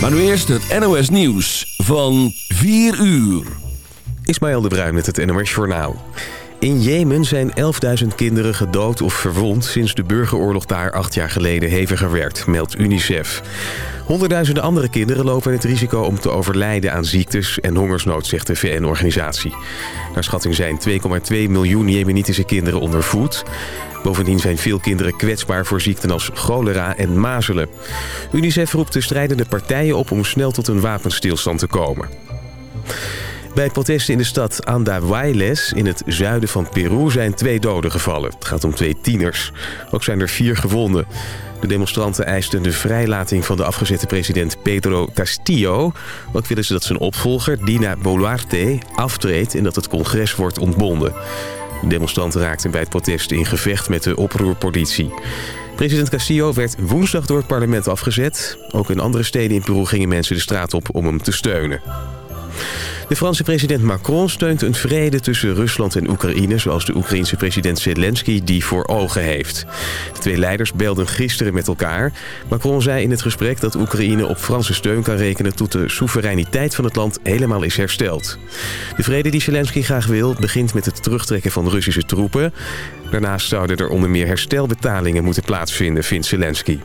Maar nu eerst het NOS Nieuws van 4 uur. Ismaël de Bruin met het NOS Journaal. In Jemen zijn 11.000 kinderen gedood of verwond... sinds de burgeroorlog daar acht jaar geleden heviger werd, meldt UNICEF. Honderdduizenden andere kinderen lopen het risico om te overlijden aan ziektes en hongersnood, zegt de VN-organisatie. Naar schatting zijn 2,2 miljoen Jemenitische kinderen onder voet. Bovendien zijn veel kinderen kwetsbaar voor ziekten als cholera en mazelen. UNICEF roept de strijdende partijen op om snel tot een wapenstilstand te komen. Bij protesten in de stad Andahuayles in het zuiden van Peru zijn twee doden gevallen. Het gaat om twee tieners. Ook zijn er vier gewonden. De demonstranten eisten de vrijlating van de afgezette president Pedro Castillo. Ook willen ze dat zijn opvolger, Dina Boluarte, aftreedt en dat het congres wordt ontbonden. De demonstranten raakten bij het protest in gevecht met de oproerpolitie. President Castillo werd woensdag door het parlement afgezet. Ook in andere steden in Peru gingen mensen de straat op om hem te steunen. De Franse president Macron steunt een vrede tussen Rusland en Oekraïne... zoals de Oekraïense president Zelensky die voor ogen heeft. De twee leiders belden gisteren met elkaar. Macron zei in het gesprek dat Oekraïne op Franse steun kan rekenen... tot de soevereiniteit van het land helemaal is hersteld. De vrede die Zelensky graag wil begint met het terugtrekken van Russische troepen. Daarnaast zouden er onder meer herstelbetalingen moeten plaatsvinden, vindt Zelensky.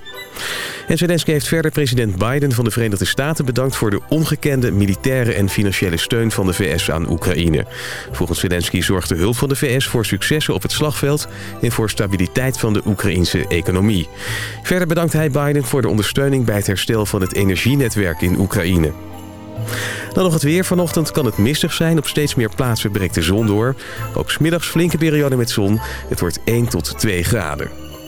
En Zelensky heeft verder president Biden van de Verenigde Staten bedankt... voor de ongekende militaire en financiële steun van de VS aan Oekraïne. Volgens Zelensky zorgt de hulp van de VS voor successen op het slagveld... en voor stabiliteit van de Oekraïnse economie. Verder bedankt hij Biden voor de ondersteuning bij het herstel van het energienetwerk in Oekraïne. Dan nog het weer. Vanochtend kan het mistig zijn. Op steeds meer plaatsen breekt de zon door. Ook smiddags flinke periode met zon. Het wordt 1 tot 2 graden.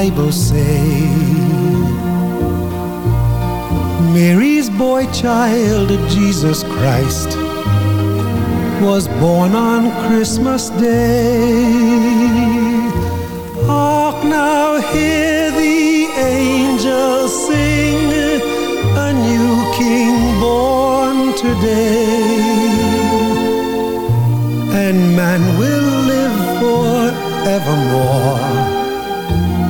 Bible say. Mary's boy child, Jesus Christ, was born on Christmas Day. Hark now, hear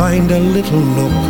Find a little nook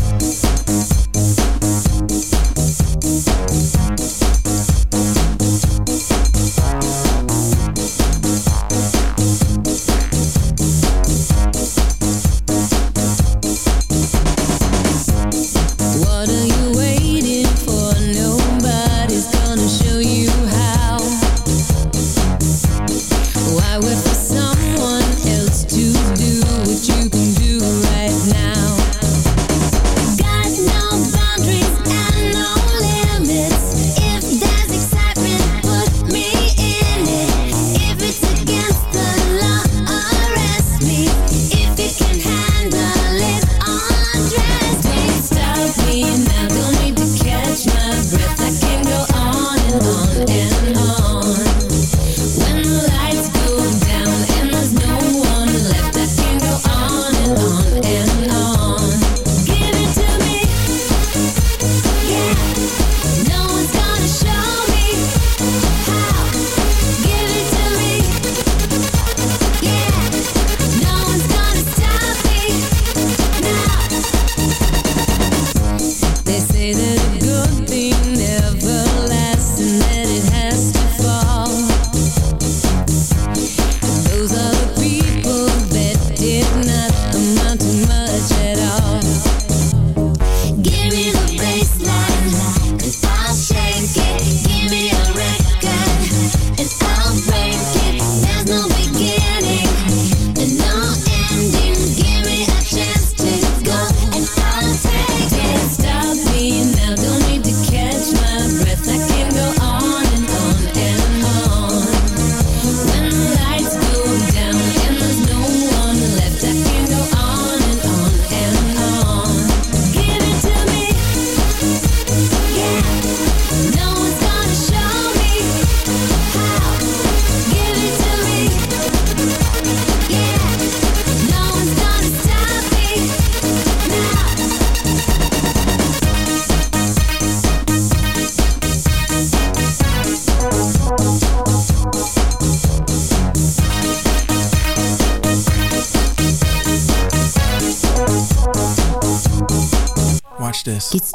Yes. It's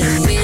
We're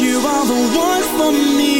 you are the one for me.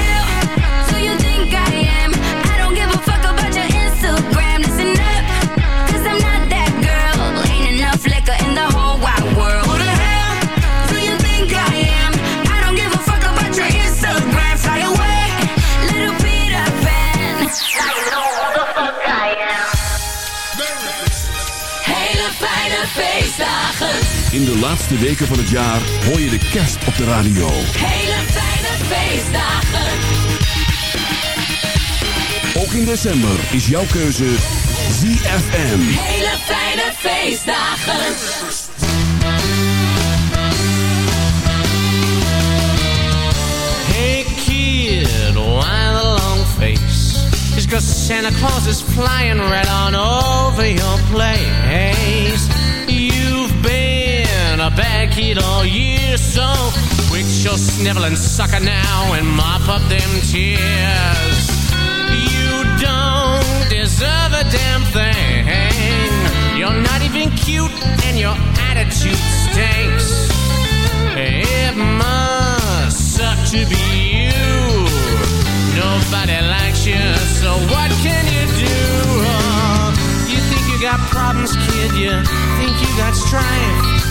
In de laatste weken van het jaar hoor je de kerst op de radio. Hele fijne feestdagen. Ook in december is jouw keuze ZFM. Hele fijne feestdagen. Hey kid, why the long face? It's cause Santa Claus is flying right on over your place. Bad kid all year, so quit your sniveling sucker now and mop up them tears. You don't deserve a damn thing. You're not even cute and your attitude stinks. It must suck to be you. Nobody likes you, so what can you do? Oh, you think you got problems, kid? You think you got strife?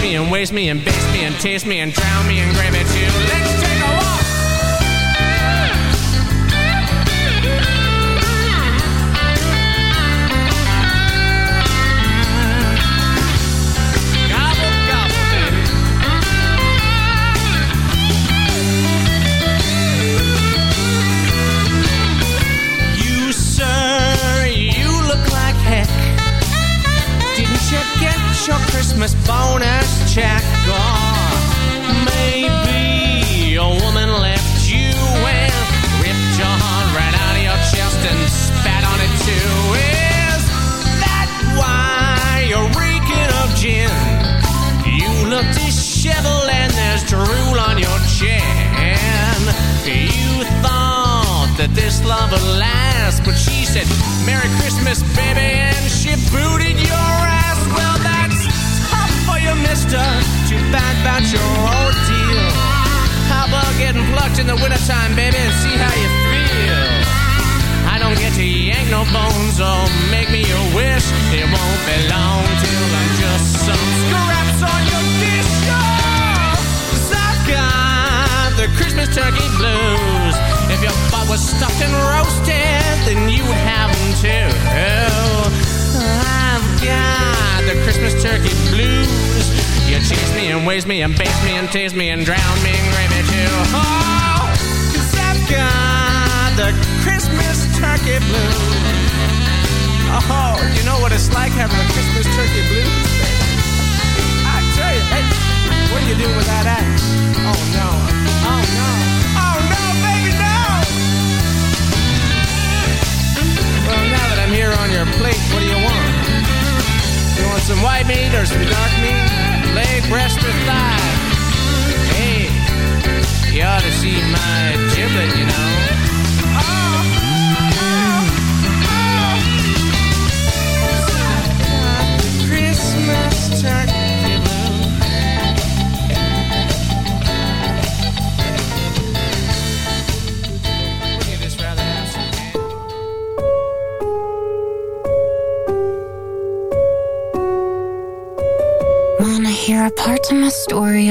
me and waste me and baste me and taste me and drown me in too. Let's Christmas bonus check? Or maybe a woman left you and ripped your heart right out of your chest and spat on it too. Is that why you're reeking of gin? You look disheveled and there's drool on your chin. You thought that this love would last, but she said, Merry Christmas, baby, and she booted your ass. Well, for mister. Too bad about your ordeal. How about getting plucked in the wintertime, baby, and see how you feel? I don't get to yank no bones or make me a wish. It won't be long till I'm just some scraps on your dish. Oh, 'cause I've got the Christmas turkey blues. If your butt was stuffed and roasted, then you would have them too. I've got the Christmas turkey blues. You chase me and waste me and baste me and taste me and drown me in gravy too. Oh, 'cause I've got the Christmas turkey blues. Oh, you know what it's like having a Christmas turkey blues? Want some white